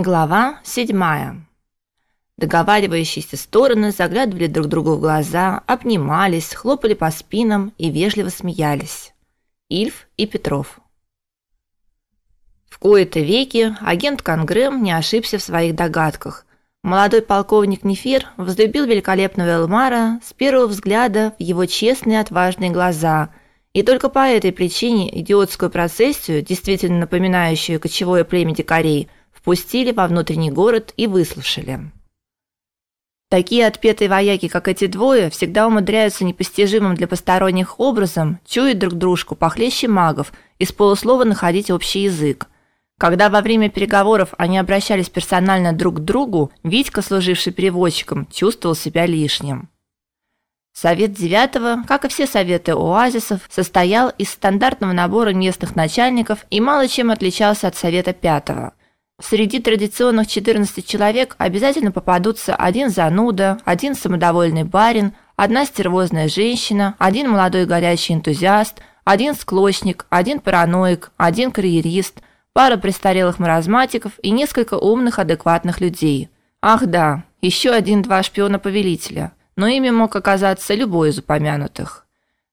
Глава 7. Договаривающиеся стороны заглядывали друг другу в глаза, обнимались, хлопали по спинам и вежливо смеялись. Ильф и Петров. В кои-то веки агент Конгрэм не ошибся в своих догадках. Молодой полковник Нефир возлюбил великолепного Элмара с первого взгляда в его честные отважные глаза, и только по этой причине идиотскую процессию, действительно напоминающую кочевое племя дикарей, впустили во внутренний город и выслушали. Такие отпетые вояки, как эти двое, всегда умудряются непостижимым для посторонних образом чуять друг дружку похлеще магов и с полуслова находить общий язык. Когда во время переговоров они обращались персонально друг к другу, Витька, служивший переводчиком, чувствовал себя лишним. Совет девятого, как и все советы оазисов, состоял из стандартного набора местных начальников и мало чем отличался от совета пятого. Среди традиционных 14 человек обязательно попадутся один зануда, один самодовольный барин, одна стервозная женщина, один молодой горячий энтузиаст, один склочник, один параноик, один карьерист, пара престарелых маразматиков и несколько умных, адекватных людей. Ах да, еще один-два шпиона-повелителя, но ими мог оказаться любой из упомянутых.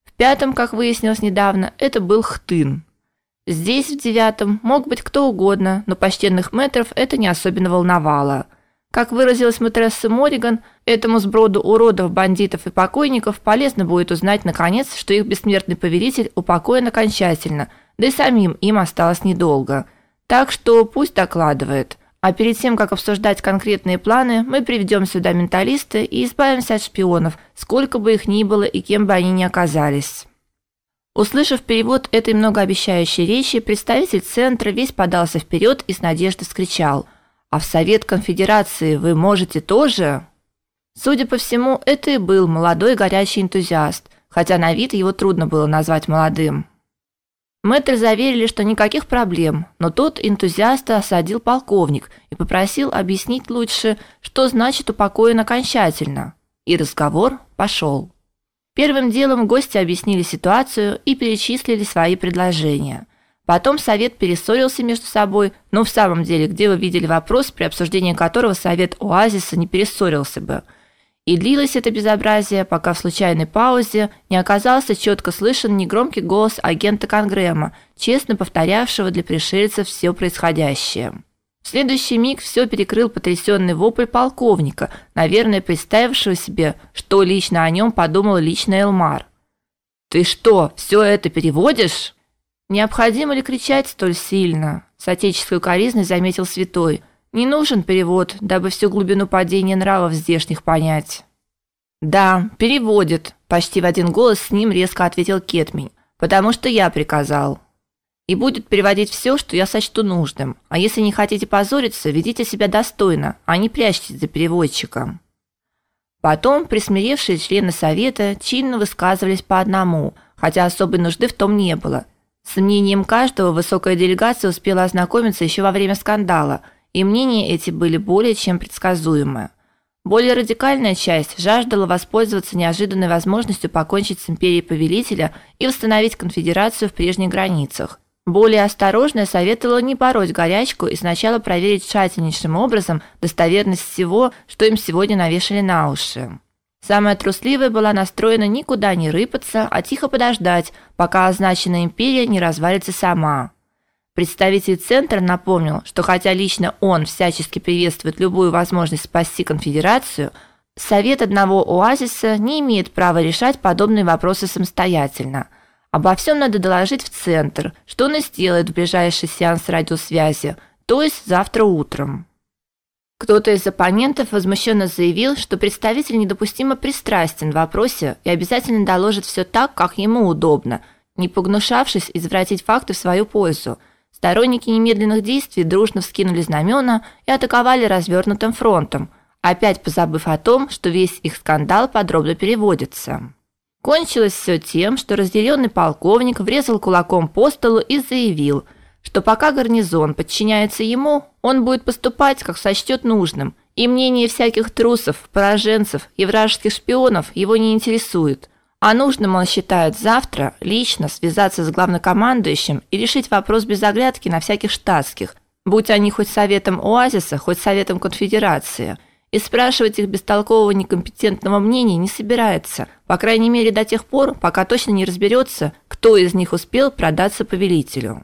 В пятом, как выяснилось недавно, это был Хтын – Здесь в девятом мог быть кто угодно, но почтенных метров это не особенно волновало. Как выразилась матресса Мориган, этому сброду уродов, бандитов и покойников полезно будет узнать наконец, что их бессмертный повелитель упокоен окончательно, да и самим им осталось недолго. Так что пусть докладывает. А перед тем, как обсуждать конкретные планы, мы приведем сюда менталиста и избавимся от шпионов, сколько бы их ни было и кем бы они ни оказались. Услышав перевод этой многообещающей речи, представитель центра весь подался вперед и с надеждой вскричал: "А в Совет Конфедерации вы можете тоже?" Судя по всему, это и был молодой горячий энтузиаст, хотя на вид его трудно было назвать молодым. Мэтр заверили, что никаких проблем, но тот энтузиаста осадил полковник и попросил объяснить лучше, что значит упокоен окончательно. И разговор пошел. Первым делом гости объяснили ситуацию и перечислили свои предложения. Потом совет перессорился между собой, но в самом деле, где вы видели вопрос, при обсуждении которого совет Оазиса не перессорился бы? И длилось это безобразие, пока в случайной паузе не оказался четко слышен негромкий голос агента Конгрэма, честно повторявшего для пришельцев все происходящее. В следующий миг все перекрыл потрясенный вопль полковника, наверное, представившего себе, что лично о нем подумал лично Элмар. Ты что, все это переводишь? Необходимо ли кричать столь сильно? С отеческой коризной заметил святой. Не нужен перевод, дабы всю глубину падения нравов здешних понять. Да, переводит, почти в один голос с ним резко ответил Кетмень. Потому что я приказал и будет переводить все, что я сочту нужным. А если не хотите позориться, ведите себя достойно, а не прячьтесь за переводчиком. Потом присмиревшие члены совета чинно высказывались по одному, хотя особой нужды в том не было. С мнением каждого высокая делегация успела ознакомиться еще во время скандала, и мнения эти были более чем предсказуемы. Более радикальная часть жаждала воспользоваться неожиданной возможностью покончить с империей повелителя и восстановить конфедерацию в прежних границах. Более осторожно советовала не пороть горячку и сначала проверить тщательнейшим образом достоверность всего, что им сегодня навешали на уши. Самая трусливая была настроена никуда не рыпаться, а тихо подождать, пока означенная империя не развалится сама. Представитель центра напомнил, что хотя лично он всячески приветствует любую возможность спасти конфедерацию, совет одного оазиса не имеет права решать подобные вопросы самостоятельно – Обо всем надо доложить в центр, что он сделает в ближайший сеанс радиосвязи, то есть завтра утром. Кто-то из оппонентов возмущенно заявил, что представитель недопустимо пристрастен в вопросе и обязательно доложит все так, как ему удобно, не погнушавшись извратить факты в свою пользу. Сторонники немедленных действий дружно вскинули знамена и атаковали развернутым фронтом, опять позабыв о том, что весь их скандал подробно переводится. Кончилось все тем, что разъяренный полковник врезал кулаком по столу и заявил, что пока гарнизон подчиняется ему, он будет поступать, как сочтет нужным, и мнение всяких трусов, пораженцев и вражеских шпионов его не интересует. А нужным он считает завтра лично связаться с главнокомандующим и решить вопрос без оглядки на всяких штатских, Будь они хоть советом Оазиса, хоть советом Конфедерации, и спрашивать их бестолкового некомпетентного мнения не собирается, по крайней мере до тех пор, пока точно не разберется, кто из них успел продаться повелителю.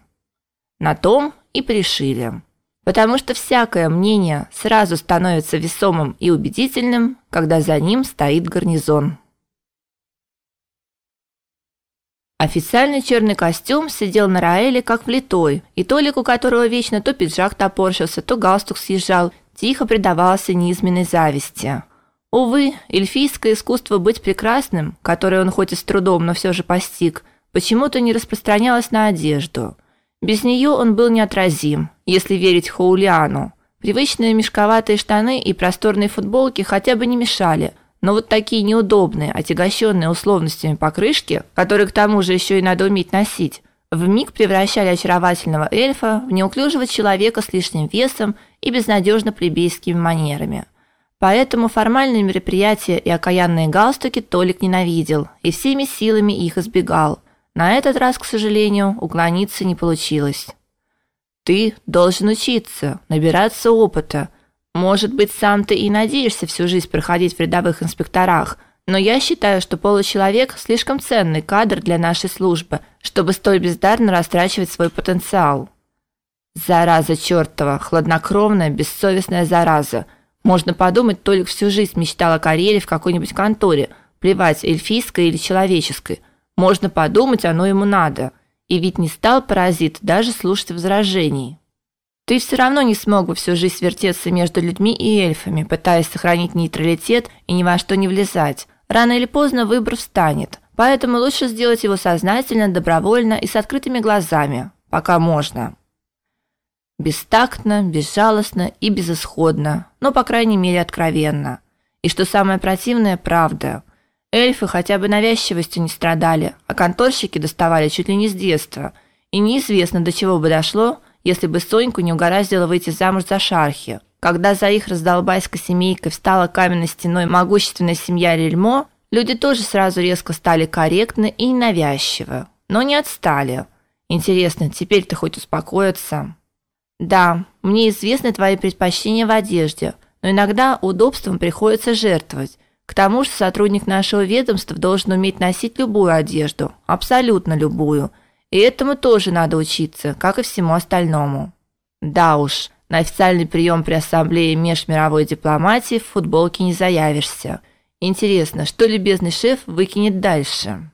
На том и пришили. Потому что всякое мнение сразу становится весомым и убедительным, когда за ним стоит гарнизон. Официальный черный костюм сидел на Раэле как влитой, и Толик, у которого вечно то пиджак топорщился, то галстук съезжал, тихо предавался низменной зависти. Увы, эльфийское искусство быть прекрасным, которое он хоть и с трудом, но все же постиг, почему-то не распространялось на одежду. Без нее он был неотразим, если верить Хоулиану. Привычные мешковатые штаны и просторные футболки хотя бы не мешали, но вот такие неудобные, отягощенные условностями покрышки, которые к тому же еще и надо уметь носить, в миг превращали очаровательного эльфа в неуклюжего человека с лишним весом и безнадежно плебейскими манерами. Поэтому формальные мероприятия и окаянные галстуки Толик ненавидел и всеми силами их избегал. На этот раз, к сожалению, уклониться не получилось. Ты должен учиться, набираться опыта, может быть, сам ты и надеешься всю жизнь проходить в рядовых инспекторах, но я считаю, что получеловек слишком ценный кадр для нашей службы, чтобы столь бездарно растрачивать свой потенциал. Зараза чертова, хладнокровная, бессовестная зараза. Можно подумать, только всю жизнь мечтал о карьере в какой-нибудь конторе, плевать, эльфийской или человеческой. Можно подумать, оно ему надо. И ведь не стал паразит даже слушать возражений. Ты все равно не смог бы всю жизнь вертеться между людьми и эльфами, пытаясь сохранить нейтралитет и ни во что не влезать. Рано или поздно выбор встанет. Поэтому лучше сделать его сознательно, добровольно и с открытыми глазами, пока можно. Бестактно, безжалостно и безысходно, но по крайней мере откровенно. И что самое противное, правда. Эльфы хотя бы навязчивостью не страдали, а конторщики доставали чуть ли не с детства. И неизвестно, до чего бы дошло, если бы Соньку не угораздило выйти замуж за Шархи. Когда за их раздолбайской семейкой встала каменной стеной могущественная семья Рельмо, люди тоже сразу резко стали корректны и навязчивы, но не отстали. Интересно, теперь-то хоть успокоятся? Да, мне известны твои предпочтения в одежде, но иногда удобством приходится жертвовать. К тому же сотрудник нашего ведомства должен уметь носить любую одежду, абсолютно любую, и этому тоже надо учиться, как и всему остальному. Да уж, на официальный прием при ассамблее межмировой дипломатии в футболке не заявишься. Интересно, что любезный шеф выкинет дальше?